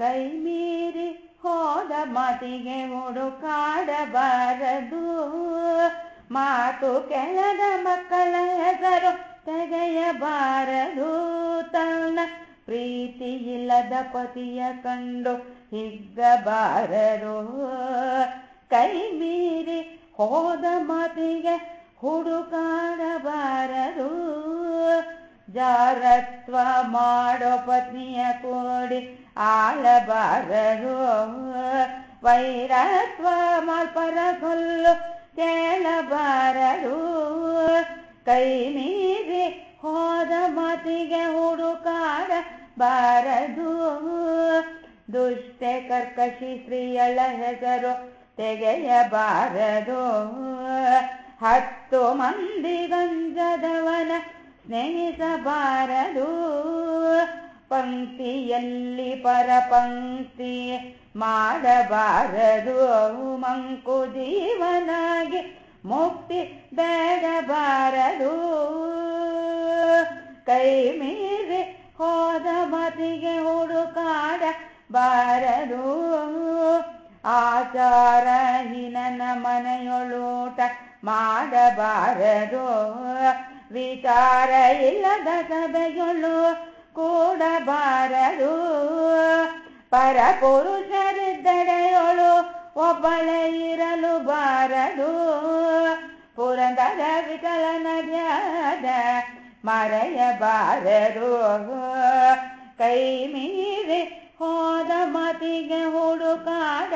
ಕೈ ಮೀರಿ ಹೋದ ಮಾತಿಗೆ ಹುಡುಕಾಡಬಾರದು ಮಾತು ಕೆಳದ ಮಕ್ಕಳ ಹೆಸರು ತೆಗೆಯಬಾರದು. ತನ್ನ ಪ್ರೀತಿ ಇಲ್ಲದ ಪತಿಯ ಕಂಡು ಹಿಗ್ಗಬಾರರು ಕೈ ಮೀರಿ ಹೋದ ಮಾತಿಗೆ ಹುಡುಕಾಡಬಾರದು ಜಾರತ್ವ ಮಾಡೋ ಪತ್ನಿಯ ಕೂಡಿ ಆಳಬಾರದು. ವೈರತ್ವ ಮಲ್ಪರ ಕೊಲ್ಲು ಕೇಳಬಾರದು ಕೈ ಮೀರಿ ಹೋದ ಮಾತಿಗೆ ಹುಡುಕಾಡಬಾರದು ದುಷ್ಟೆ ಕರ್ಕಶಿ ಸ್ತ್ರೀಯಳ ಹೆಸರು ತೆಗೆಯಬಾರದು. ಹತ್ತು ಮಂದಿ ಗಂಜದವನ ಸ್ನೇಹಿಸಬಾರದು. ಪಂಕ್ತಿಯಲ್ಲಿ ಪರಪಂಕ್ತಿ ಮಾಡಬಾರದು. ಮಂಕು ಜೀವನಾಗಿ ಮುಕ್ತಿ ಬೇಡಬಾರದು. ಕೈ ಮೀರಿ ಹೋದ ಮತಿಗೆ ಆಚಾರ ಆಚಾರಹೀನನ ಮನೆಯೊಳೂಟ ಮಾಡಬಾರದು. ವಿಚಾರ ಇಲ್ಲದ ಸಭೆಗಳು ಕೂಡಬಾರದು. ಪರ ಪುರುಷರಿದ್ದಡೆಯೊಳು ಒಬ್ಬಳೇ ಇರಲು ಬಾರದು ಪುರಂದರ ವಿಕಲನ ಧ್ಯಾನ ಮರೆಯಬಾರರು ಕೈ ಮೀರಿ ಹೋದ ಮತಿಗೆ ಹುಡುಕಾಡ